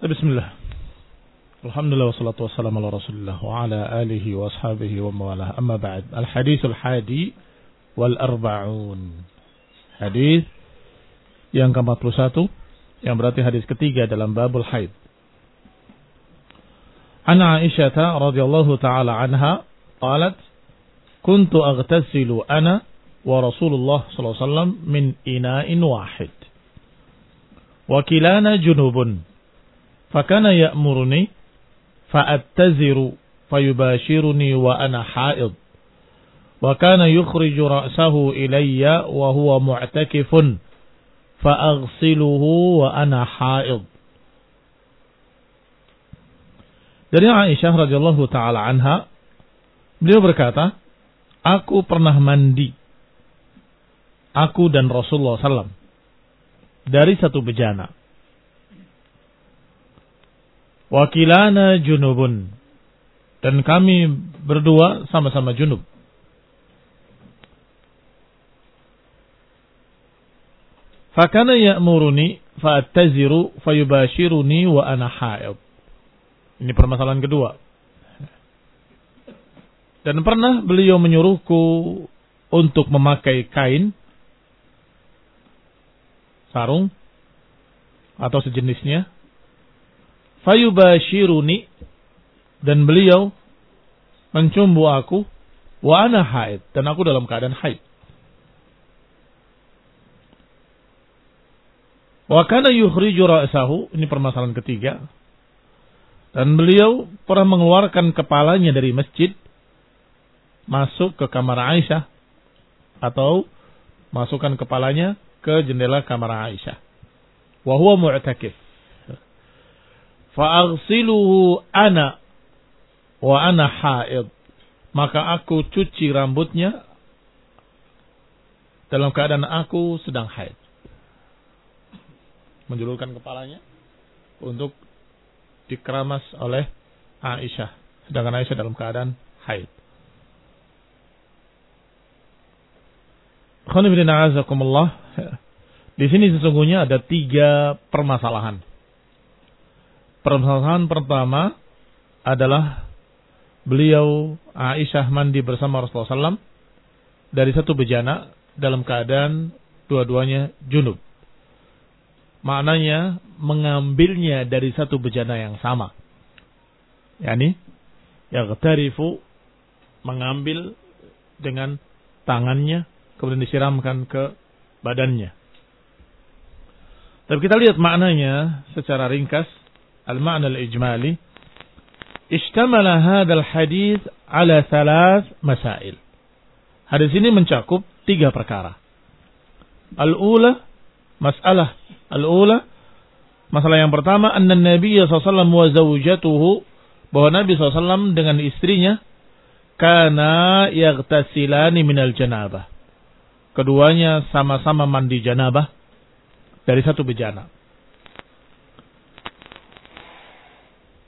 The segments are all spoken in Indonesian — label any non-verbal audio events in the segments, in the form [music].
Bismillah. Alhamdulillah wassalatu wassalamu ala Rasulillah wa ala alihi wa ashabihi wa mawalah. Amma ba'd. Al-hadithul hadi wal arba'un. Hadis yang ke-41 yang berarti hadis ketiga dalam babul haid. Ana Aisyah radhiyallahu taala anha qalat kuntu aghtasilu ana wa Rasulullah sallallahu alaihi wasallam min ina'in wahid. Wa kilana junubun. Fakana ya'muruni fa'attaziru fayubashiruni wa ana haid. Wa kana yukhriju ra'sahu ilayya wa huwa mu'takifun fa'aghsiluhu wa ana haid. Dari Aisyah radhiyallahu taala anha beliau berkata, "Aku pernah mandi aku dan Rasulullah SAW dari satu bejana. Wakilana junubun. Dan kami berdua sama-sama junub. Fakana ya'muruni fa'attaziru fayubashiruni wa ana haid. Ini permasalahan kedua. Dan pernah beliau menyuruhku untuk memakai kain sarung atau sejenisnya fayubashiruni. Dan beliau mencumbu aku wa ana haid. Dan aku dalam keadaan haid. Wa kana yukhriju ra'sahu. Ini permasalahan ketiga. Dan beliau pernah mengeluarkan kepalanya dari masjid masuk ke kamar Aisyah atau masukkan kepalanya ke jendela kamar Aisyah. Wa huwa mu'takif. Fa'aghsiluhu ana wa ana haid. Maka aku cuci rambutnya dalam keadaan aku sedang haid. Menjulurkan kepalanya untuk dikeramas oleh Aisyah. Sedangkan Aisyah dalam keadaan haid. Di sini sesungguhnya ada tiga permasalahan. Permasalahan pertama adalah beliau Aisyah mandi bersama Rasulullah SAW dari satu bejana dalam keadaan dua-duanya junub. Maknanya mengambilnya dari satu bejana yang sama. Yani, tarifu mengambil dengan tangannya kemudian disiramkan ke badannya. Tapi kita lihat maknanya secara ringkas. Al-ma'na al-ijmali. Ishtamala hadal hadis ala thalath masail. Hadis ini mencakup tiga perkara. Al-ula, masalah. Al-ula, masalah yang pertama, anna Nabi SAW wa zawjatuhu, bahwa Nabi SAW dengan istrinya, kana yaghtasilani minal janabah Keduanya sama-sama mandi janabah dari satu bejana.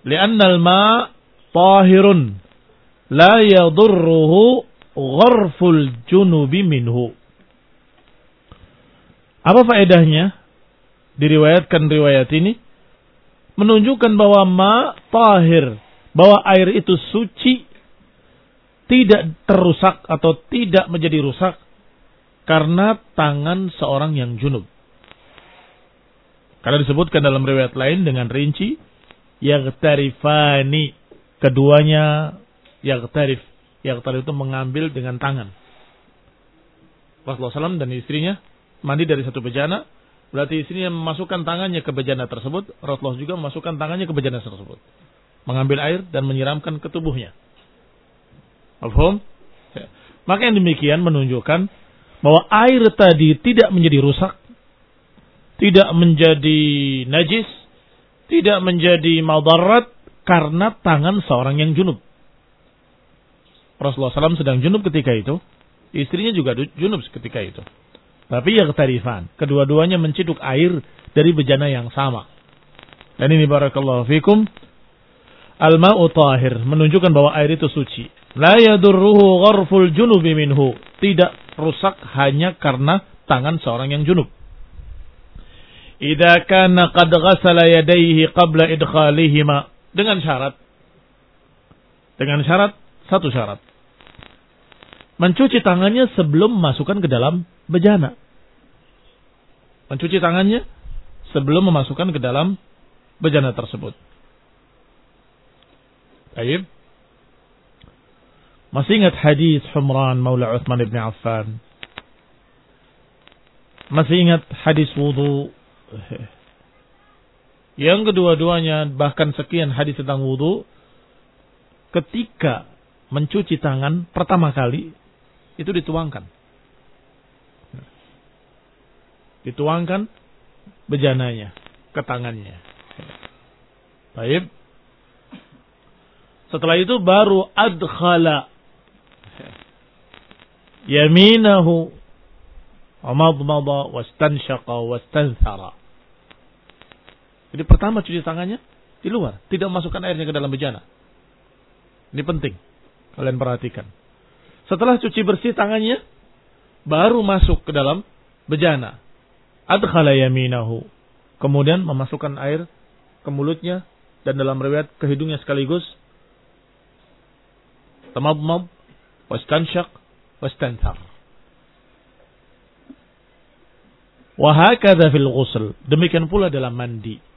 Liannal ma tahirun la yadurruhu gharful junubi minhu. Apa faedahnya? Diriwayatkan riwayat ini menunjukkan bahwa ma tahir, bahwa air itu suci tidak terusak atau tidak menjadi rusak karena tangan seorang yang junub. Karena disebutkan dalam riwayat lain dengan rinci yang tarifani keduanya yang tarif yang tarif itu mengambil dengan tangan. Rasulullah SAW dan istrinya mandi dari satu bejana, berarti istrinya memasukkan tangannya ke bejana tersebut, Rasulullah juga memasukkan tangannya ke bejana tersebut, mengambil air dan menyiramkan ke tubuhnya. Alfum? Ya. Maka yang demikian menunjukkan bahwa air tadi tidak menjadi rusak, tidak menjadi najis, tidak menjadi madarat karena tangan seorang yang junub. Rasulullah SAW sedang junub ketika itu, istrinya juga junub ketika itu. Tapi ya ketarifan, kedua-duanya menciduk air dari bejana yang sama. Dan ini barakallahu fikum, al-ma'u tahir, menunjukkan bahwa air itu suci. La yadurruhu gharful junubi minhu. Tidak rusak hanya karena tangan seorang yang junub. Idza kana qad ghasala yadayhi qabla idkhalihima dengan syarat dengan syarat satu syarat mencuci tangannya sebelum memasukkan ke dalam bejana mencuci tangannya sebelum memasukkan ke dalam bejana tersebut Baik. Masih ingat hadis Humran Maula Uthman ibn Affan? Masih ingat hadis wudhu? [laughs] Yang kedua-duanya bahkan sekian hadis tentang wudhu. Ketika mencuci tangan pertama kali itu dituangkan. Dituangkan bejananya ke tangannya. Baik. Setelah itu baru adkhala yaminahu Amadmada wastanshaqa wastanthara. Jadi pertama cuci tangannya di luar, tidak masukkan airnya ke dalam bejana. Ini penting. Kalian perhatikan. Setelah cuci bersih tangannya, baru masuk ke dalam bejana. Adkhala yaminahu. Kemudian memasukkan air ke mulutnya dan dalam riwayat ke hidungnya sekaligus. Tamadmad, wastanshaq, wastanthar. Wahakadha fil ghusl. Demikian pula dalam mandi.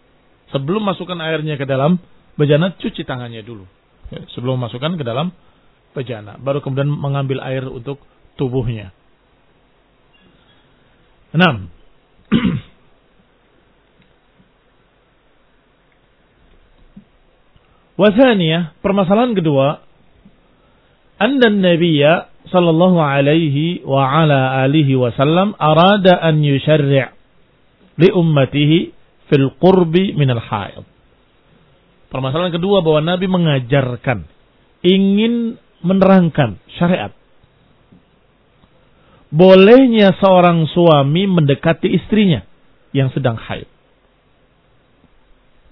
Sebelum masukkan airnya ke dalam bejana, cuci tangannya dulu. Ya, sebelum masukkan ke dalam bejana. Baru kemudian mengambil air untuk tubuhnya. Enam. [clears throat] Wasaniyah, permasalahan kedua. Anda Nabiya sallallahu alaihi wa ala alihi wasallam arada an yusyarri' li ummatihi fil qurbi minal haid. Permasalahan kedua bahwa Nabi mengajarkan, ingin menerangkan syariat. Bolehnya seorang suami mendekati istrinya yang sedang haid.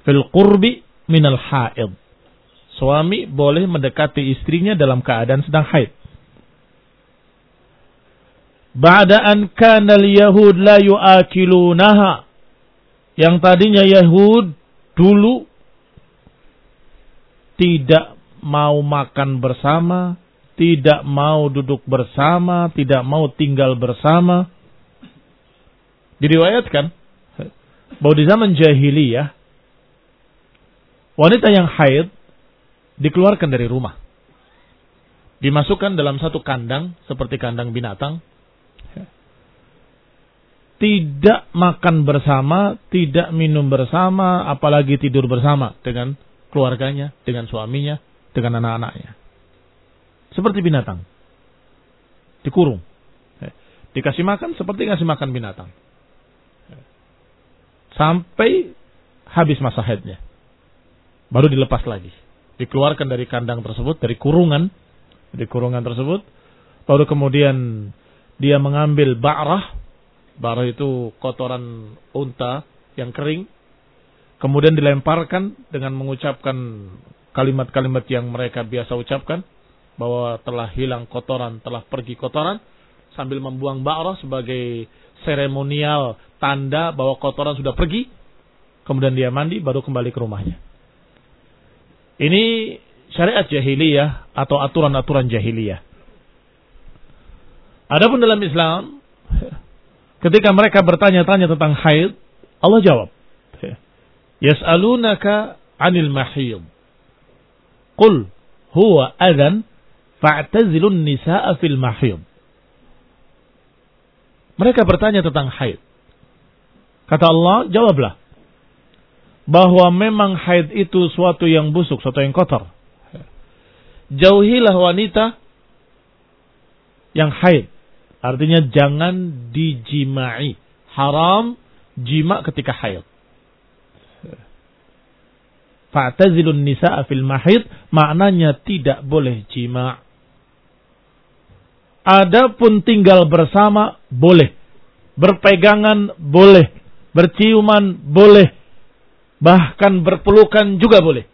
Fil qurbi minal haid. Suami boleh mendekati istrinya dalam keadaan sedang haid. Ba'da an kana al-yahud la yu'akilunaha. Yang tadinya Yahud dulu tidak mau makan bersama, tidak mau duduk bersama, tidak mau tinggal bersama. Diriwayatkan bahwa di zaman jahiliyah wanita yang haid dikeluarkan dari rumah. Dimasukkan dalam satu kandang seperti kandang binatang tidak makan bersama, tidak minum bersama, apalagi tidur bersama dengan keluarganya, dengan suaminya, dengan anak-anaknya. Seperti binatang. Dikurung. Dikasih makan seperti ngasih makan binatang. Sampai habis masa haidnya. Baru dilepas lagi. Dikeluarkan dari kandang tersebut, dari kurungan. Dari kurungan tersebut. Baru kemudian dia mengambil ba'rah, Bara itu kotoran unta yang kering. Kemudian dilemparkan dengan mengucapkan kalimat-kalimat yang mereka biasa ucapkan. Bahwa telah hilang kotoran, telah pergi kotoran. Sambil membuang ba'rah sebagai seremonial tanda bahwa kotoran sudah pergi. Kemudian dia mandi baru kembali ke rumahnya. Ini syariat jahiliyah atau aturan-aturan jahiliyah. Adapun dalam Islam Ketika mereka bertanya-tanya tentang haid, Allah jawab. Yas'alunaka 'anil mahid. Qul huwa adhan fa'tazilun nisa'a fil mahid. Mereka bertanya tentang haid. Kata Allah, jawablah. Bahwa memang haid itu suatu yang busuk, suatu yang kotor. Jauhilah wanita yang haid. Artinya jangan dijimai. Haram jima ketika haid. Fa'tazilun nisa'a fil mahid maknanya tidak boleh jima. Adapun tinggal bersama boleh. Berpegangan boleh. Berciuman boleh. Bahkan berpelukan juga boleh.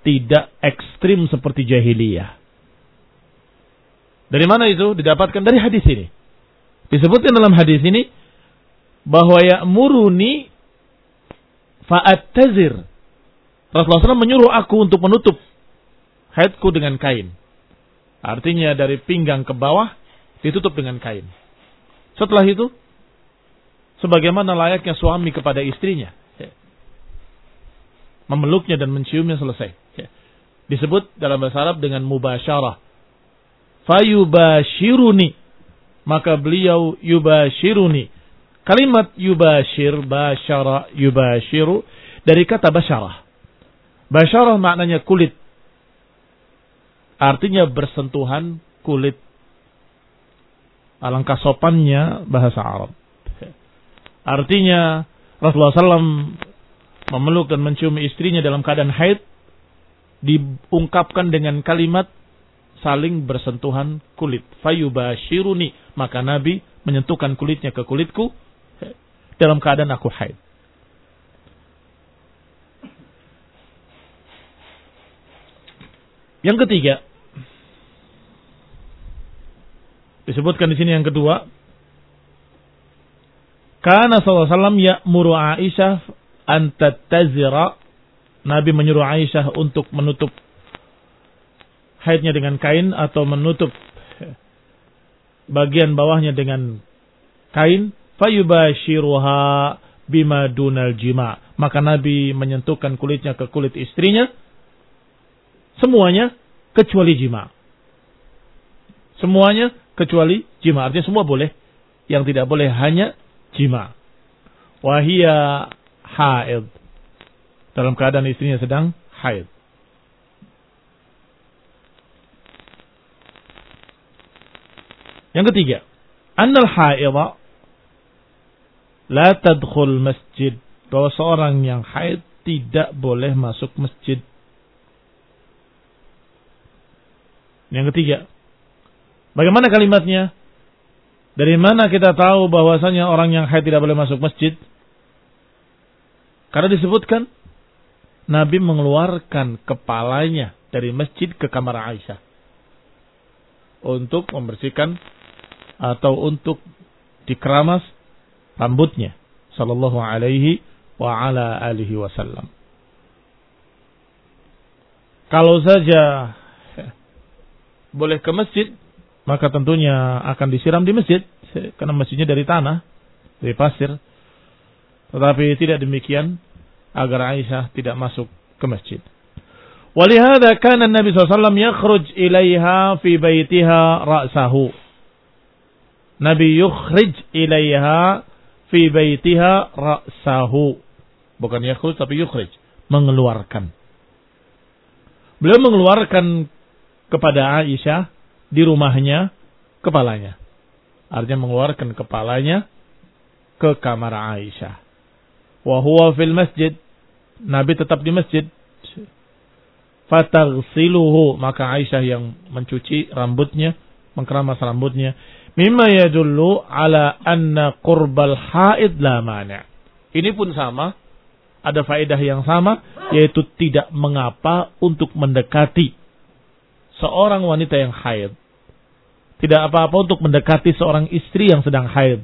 Tidak ekstrim seperti jahiliyah. Dari mana itu? Didapatkan dari hadis ini. Disebutkan dalam hadis ini bahwa ya'muruni fa'attazir. Rasulullah SAW menyuruh aku untuk menutup haidku dengan kain. Artinya dari pinggang ke bawah ditutup dengan kain. Setelah itu, sebagaimana layaknya suami kepada istrinya. Memeluknya dan menciumnya selesai. Disebut dalam bahasa Arab dengan mubasyarah. Fayubashiruni. Maka beliau yubashiruni. Kalimat yubashir, basyara, yubashiru. Dari kata basyarah. Basyarah maknanya kulit. Artinya bersentuhan kulit. Alangkah sopannya bahasa Arab. Artinya Rasulullah SAW memeluk dan mencium istrinya dalam keadaan haid diungkapkan dengan kalimat saling bersentuhan kulit. Fayubashiruni. Maka Nabi menyentuhkan kulitnya ke kulitku dalam keadaan aku haid. Yang ketiga, disebutkan di sini yang kedua, karena SAW ya'muru Aisyah antatazira Nabi menyuruh Aisyah untuk menutup haidnya dengan kain atau menutup bagian bawahnya dengan kain fayubashiruha bima dunal jima. Maka Nabi menyentuhkan kulitnya ke kulit istrinya semuanya kecuali jima. Semuanya kecuali jima. Artinya semua boleh. Yang tidak boleh hanya jima. Wahia haid. Dalam keadaan istrinya sedang haid. Yang ketiga, annal haidha la tadkhul masjid. Bahwa seorang yang haid tidak boleh masuk masjid. Yang ketiga, bagaimana kalimatnya? Dari mana kita tahu bahwasanya orang yang haid tidak boleh masuk masjid? Karena disebutkan Nabi mengeluarkan kepalanya dari masjid ke kamar Aisyah untuk membersihkan atau untuk dikeramas rambutnya sallallahu alaihi wa ala alihi wasallam. Kalau saja boleh ke masjid, maka tentunya akan disiram di masjid karena masjidnya dari tanah, dari pasir. Tetapi tidak demikian agar Aisyah tidak masuk ke masjid. Walihada kana Nabi SAW yakhruj ilaiha fi baitiha ra'sahu. Nabi yukhrij ilaiha fi baitiha ra'sahu. Bukan yakhruj tapi yukhrij. Mengeluarkan. Beliau mengeluarkan kepada Aisyah di rumahnya kepalanya. Artinya mengeluarkan kepalanya ke kamar Aisyah wa huwa fil masjid. Nabi tetap di masjid. Fataghsiluhu, maka Aisyah yang mencuci rambutnya, mengkeramas rambutnya. Mimma yadullu ala anna qurbal haid la mani'. Ini pun sama, ada faedah yang sama, yaitu tidak mengapa untuk mendekati seorang wanita yang haid. Tidak apa-apa untuk mendekati seorang istri yang sedang haid.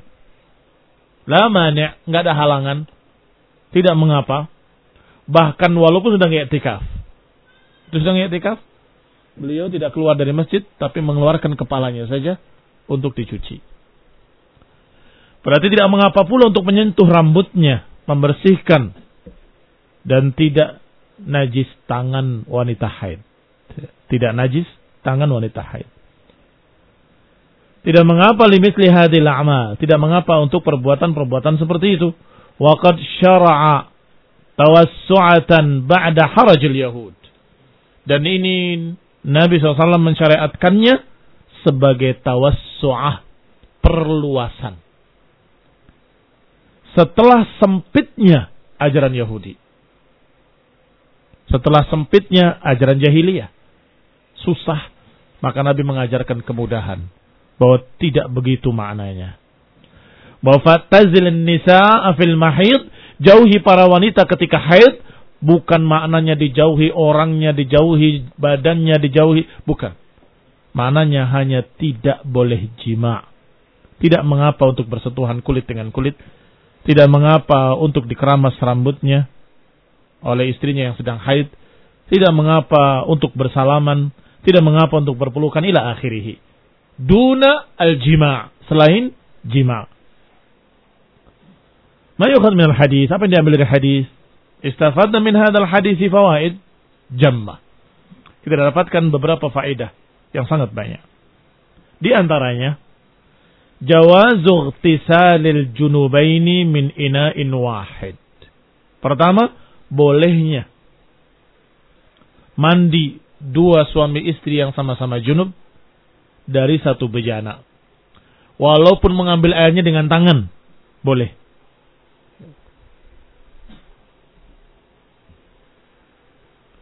La nggak ada halangan tidak mengapa. Bahkan walaupun sedang i'tikaf. Itu sedang i'tikaf. Beliau tidak keluar dari masjid. Tapi mengeluarkan kepalanya saja. Untuk dicuci. Berarti tidak mengapa pula untuk menyentuh rambutnya. Membersihkan. Dan tidak najis tangan wanita haid. Tidak najis tangan wanita haid. Tidak mengapa limit lihadil amal. Tidak mengapa untuk perbuatan-perbuatan seperti itu. Waqad syara'a tawassu'atan ba'da harajil yahud. Dan ini Nabi SAW mensyariatkannya sebagai tawassu'ah perluasan. Setelah sempitnya ajaran Yahudi. Setelah sempitnya ajaran jahiliyah. Susah. Maka Nabi mengajarkan kemudahan. Bahwa tidak begitu maknanya bahwa fatazilin nisa fil mahid jauhi para wanita ketika haid bukan maknanya dijauhi orangnya dijauhi badannya dijauhi bukan maknanya hanya tidak boleh jima tidak mengapa untuk bersentuhan kulit dengan kulit Tidak mengapa untuk dikeramas rambutnya oleh istrinya yang sedang haid. Tidak mengapa untuk bersalaman. Tidak mengapa untuk berpelukan ila akhirih. Duna al-jima' selain jima'. Ma min al-hadis? Apa yang diambil dari hadis? Istafadna min hadal hadis fawaid jamma. Kita dapatkan beberapa faedah yang sangat banyak. Di antaranya jawazu ightisalil junubaini min ina'in wahid. Pertama, bolehnya mandi dua suami istri yang sama-sama junub dari satu bejana. Walaupun mengambil airnya dengan tangan, boleh.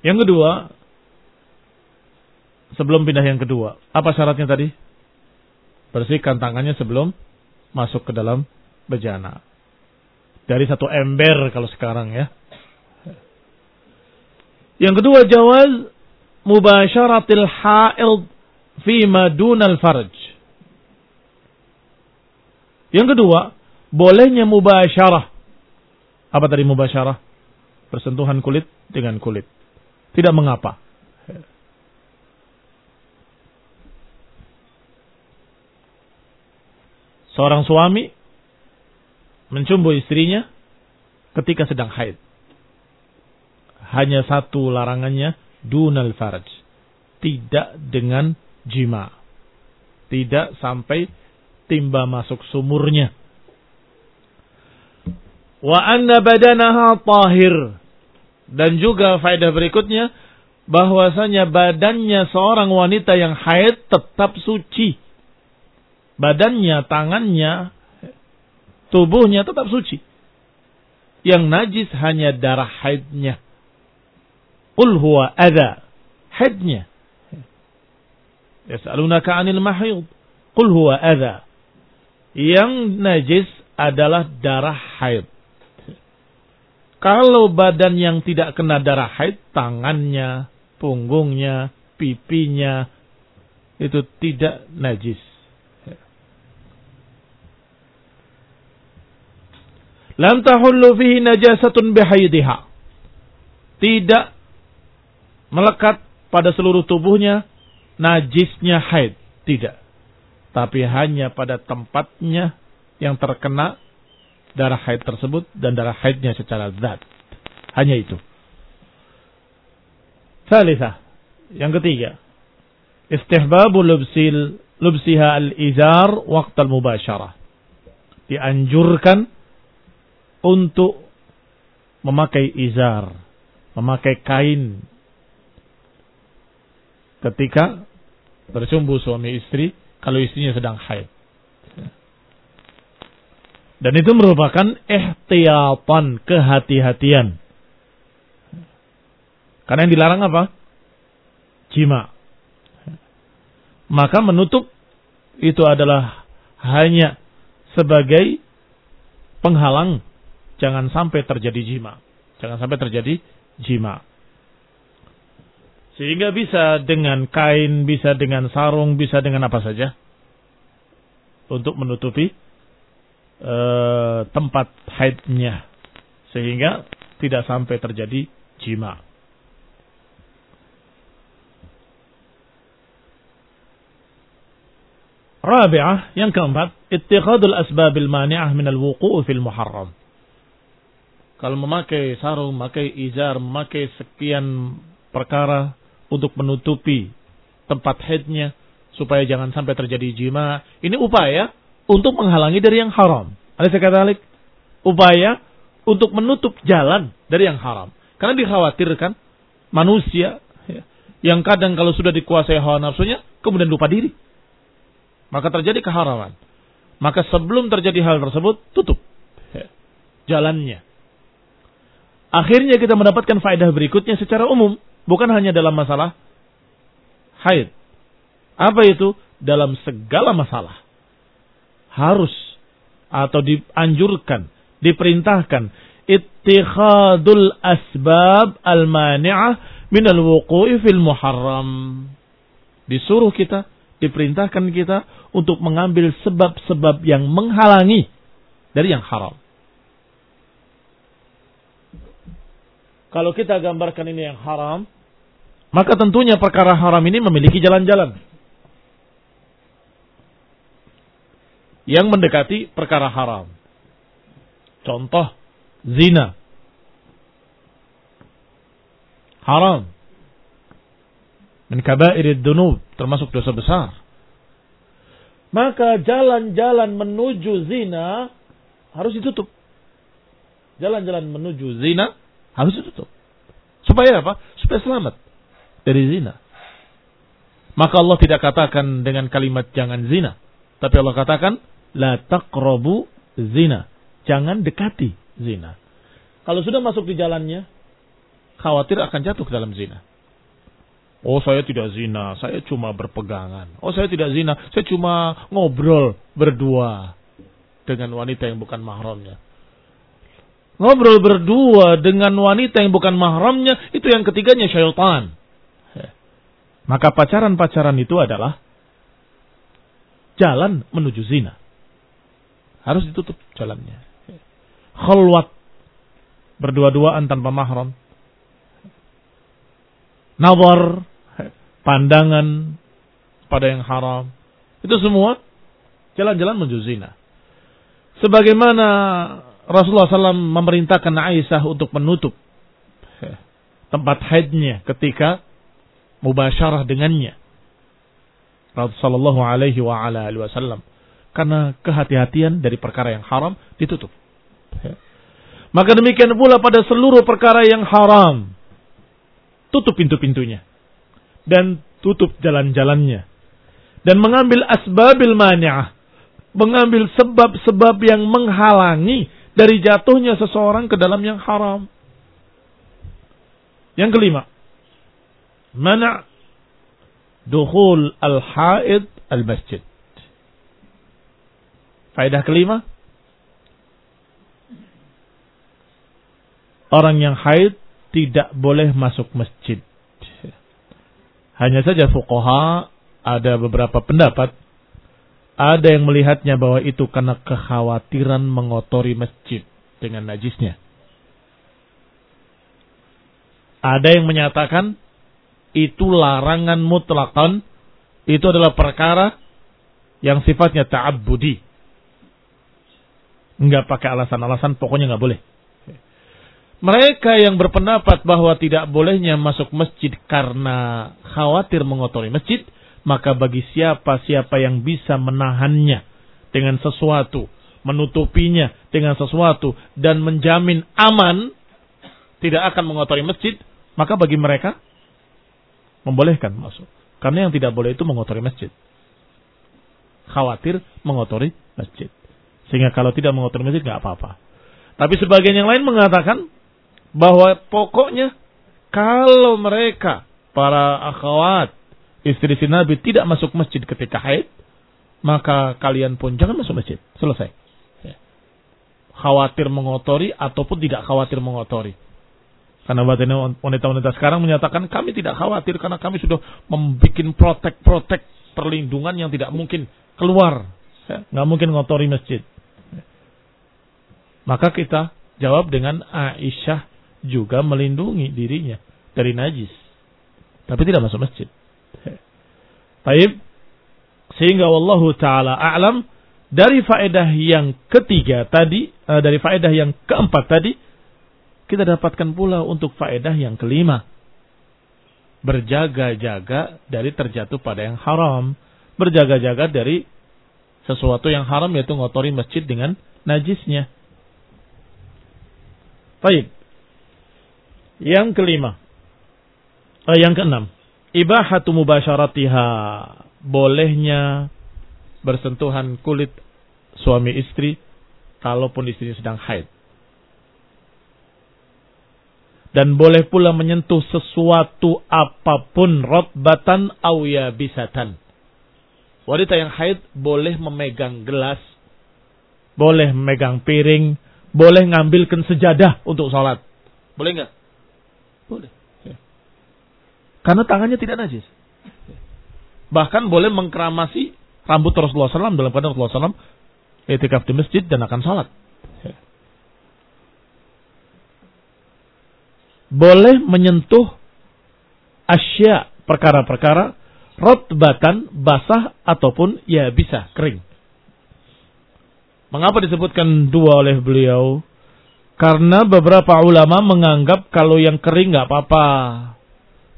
Yang kedua, sebelum pindah yang kedua, apa syaratnya tadi? Bersihkan tangannya sebelum masuk ke dalam bejana. Dari satu ember kalau sekarang ya. Yang kedua jawaz mubasyaratil ha'id fi madunal farj. Yang kedua, bolehnya mubasyarah. Apa tadi mubasyarah? Persentuhan kulit dengan kulit. Tidak mengapa. Seorang suami mencumbu istrinya ketika sedang haid. Hanya satu larangannya, dunal faraj. Tidak dengan jima. Tidak sampai timba masuk sumurnya. Wa anna badanaha tahir. Dan juga faedah berikutnya, bahwasanya badannya seorang wanita yang haid tetap suci badannya, tangannya, tubuhnya tetap suci. Yang najis hanya darah haidnya. Qul huwa adha. Haidnya. Yas'alunaka 'anil mahid. Qul huwa adha. Yang najis adalah darah haid. Kalau badan yang tidak kena darah haid, tangannya, punggungnya, pipinya, itu tidak najis. Lam tahullu fihi najasatun bihaydiha. Tidak melekat pada seluruh tubuhnya najisnya haid. Tidak. Tapi hanya pada tempatnya yang terkena darah haid tersebut dan darah haidnya secara zat. Hanya itu. Salisa. Yang ketiga. Istihbabu lubsil lubsiha al-izar waqt al-mubasyarah. Dianjurkan untuk memakai izar, memakai kain ketika bersumbu suami istri kalau istrinya sedang haid. Dan itu merupakan ihtiyatan, kehati-hatian. Karena yang dilarang apa? Jima. Maka menutup itu adalah hanya sebagai penghalang jangan sampai terjadi jima. Jangan sampai terjadi jima. Sehingga bisa dengan kain, bisa dengan sarung, bisa dengan apa saja. Untuk menutupi uh, tempat haidnya. Sehingga tidak sampai terjadi jima. Rabi'ah, yang keempat, ittikhadul asbabil mani'ah minal wuku'u fil muharram kalau memakai sarung, memakai izar, memakai sekian perkara untuk menutupi tempat headnya supaya jangan sampai terjadi jima. Ini upaya untuk menghalangi dari yang haram. Ada sekali upaya untuk menutup jalan dari yang haram. Karena dikhawatirkan manusia ya, yang kadang kalau sudah dikuasai hawa nafsunya kemudian lupa diri. Maka terjadi keharaman. Maka sebelum terjadi hal tersebut tutup ya, jalannya Akhirnya kita mendapatkan faedah berikutnya secara umum. Bukan hanya dalam masalah haid. Apa itu? Dalam segala masalah. Harus atau dianjurkan, diperintahkan ittikhadul asbab al-mani'ah min al-wuqu'i fil muharram. Disuruh kita, diperintahkan kita untuk mengambil sebab-sebab yang menghalangi dari yang haram. Kalau kita gambarkan ini yang haram, maka tentunya perkara haram ini memiliki jalan-jalan. Yang mendekati perkara haram. Contoh, zina. Haram. Min kabairid dunub, termasuk dosa besar. Maka jalan-jalan menuju zina harus ditutup. Jalan-jalan menuju zina harus ditutup. Supaya apa? Supaya selamat dari zina. Maka Allah tidak katakan dengan kalimat jangan zina. Tapi Allah katakan, La taqrabu zina. Jangan dekati zina. Kalau sudah masuk di jalannya, khawatir akan jatuh ke dalam zina. Oh saya tidak zina, saya cuma berpegangan. Oh saya tidak zina, saya cuma ngobrol berdua dengan wanita yang bukan mahramnya. Ngobrol berdua dengan wanita yang bukan mahramnya, itu yang ketiganya syaitan. Maka pacaran-pacaran itu adalah jalan menuju zina. Harus ditutup jalannya. Khalwat berdua-duaan tanpa mahram. Nazar pandangan pada yang haram. Itu semua jalan-jalan menuju zina. Sebagaimana Rasulullah SAW memerintahkan Aisyah untuk menutup tempat haidnya ketika mubasyarah dengannya. Rasulullah alaihi wasallam. Karena kehati-hatian dari perkara yang haram ditutup. Maka demikian pula pada seluruh perkara yang haram. Tutup pintu-pintunya dan tutup jalan-jalannya. Dan mengambil asbabil mani'ah. Mengambil sebab-sebab yang menghalangi dari jatuhnya seseorang ke dalam yang haram. Yang kelima. Mana' dukhul al-haid al-masjid. Faedah kelima. Orang yang haid tidak boleh masuk masjid. Hanya saja fuqaha ada beberapa pendapat. Ada yang melihatnya bahwa itu karena kekhawatiran mengotori masjid dengan najisnya. Ada yang menyatakan itu larangan mutlakan. Itu adalah perkara yang sifatnya ta'abbudi. Enggak pakai alasan-alasan, pokoknya enggak boleh. Mereka yang berpendapat bahwa tidak bolehnya masuk masjid karena khawatir mengotori masjid, maka bagi siapa-siapa yang bisa menahannya dengan sesuatu, menutupinya dengan sesuatu, dan menjamin aman, tidak akan mengotori masjid, maka bagi mereka membolehkan masuk. Karena yang tidak boleh itu mengotori masjid. Khawatir mengotori masjid. Sehingga kalau tidak mengotori masjid nggak apa-apa. Tapi sebagian yang lain mengatakan bahwa pokoknya kalau mereka para akhwat istri si Nabi tidak masuk masjid ketika haid, maka kalian pun jangan masuk masjid. Selesai. Ya. Khawatir mengotori ataupun tidak khawatir mengotori. Karena wanita-wanita sekarang menyatakan kami tidak khawatir karena kami sudah membuat protek-protek perlindungan yang tidak mungkin keluar. Ya. Nggak mungkin ngotori masjid. Ya. Maka kita jawab dengan Aisyah juga melindungi dirinya dari najis. Tapi tidak masuk masjid. [laughs] Baik. Sehingga wallahu taala a'lam dari faedah yang ketiga tadi, uh, dari faedah yang keempat tadi, kita dapatkan pula untuk faedah yang kelima. Berjaga-jaga dari terjatuh pada yang haram. Berjaga-jaga dari sesuatu yang haram yaitu ngotori masjid dengan najisnya. Baik. Yang kelima. Eh, yang keenam. Ibahatu mubasyaratiha. Bolehnya bersentuhan kulit suami istri kalaupun istri sedang haid. Dan boleh pula menyentuh sesuatu apa pun rotbatan awya bisatan. Wanita yang haid boleh memegang gelas, boleh memegang piring, boleh ngambilkan sejadah untuk sholat. Boleh nggak? Boleh. Karena tangannya tidak najis. Bahkan boleh mengkeramasi rambut Rasulullah SAW dalam keadaan Rasulullah SAW etikaf di masjid dan akan salat. Ya. boleh menyentuh asya perkara-perkara rotbatan basah ataupun ya bisa kering. Mengapa disebutkan dua oleh beliau? Karena beberapa ulama menganggap kalau yang kering nggak apa-apa,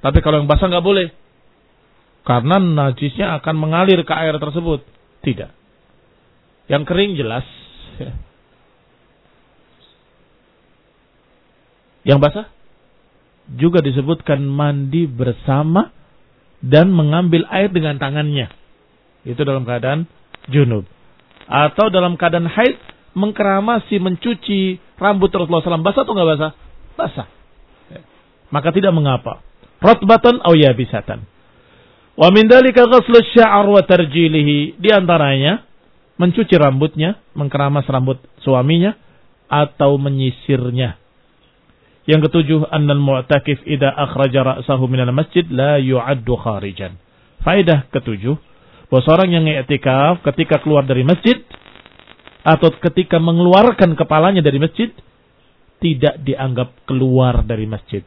tapi kalau yang basah nggak boleh. Karena najisnya akan mengalir ke air tersebut. Tidak. Yang kering jelas. [laughs] Yang basah juga disebutkan mandi bersama dan mengambil air dengan tangannya. Itu dalam keadaan junub. Atau dalam keadaan haid mengkeramasi, mencuci rambut Rasulullah SAW. Basah atau nggak basah? Basah. Maka tidak mengapa. Rotbatan atau yabisatan. Wa min dalika ghaslu sya'ar wa tarjilihi. Di antaranya mencuci rambutnya, mengkeramas rambut suaminya atau menyisirnya. Yang ketujuh, annal mu'takif idza akhraja ra'sahu minal masjid la yu'addu kharijan. Faedah ketujuh, bahwa seorang yang i'tikaf ketika keluar dari masjid atau ketika mengeluarkan kepalanya dari masjid tidak dianggap keluar dari masjid.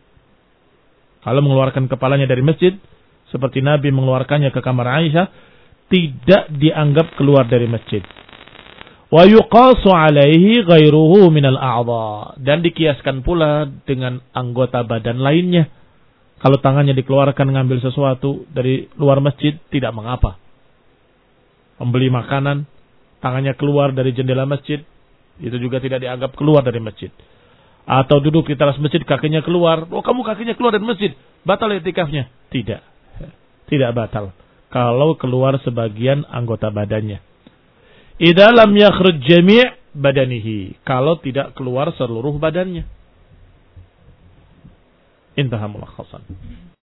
Kalau mengeluarkan kepalanya dari masjid seperti Nabi mengeluarkannya ke kamar Aisyah tidak dianggap keluar dari masjid. Wa yuqasu alaihi ghairuhu minal a'dha. Dan dikiaskan pula dengan anggota badan lainnya. Kalau tangannya dikeluarkan mengambil sesuatu dari luar masjid, tidak mengapa. Membeli makanan, tangannya keluar dari jendela masjid, itu juga tidak dianggap keluar dari masjid. Atau duduk di teras masjid, kakinya keluar. Oh kamu kakinya keluar dari masjid. Batal etikafnya. Tidak. Tidak batal. Kalau keluar sebagian anggota badannya. Idza lam yakhruj jami' badanihi. Kalau tidak keluar seluruh badannya. Intaha mulakhasan.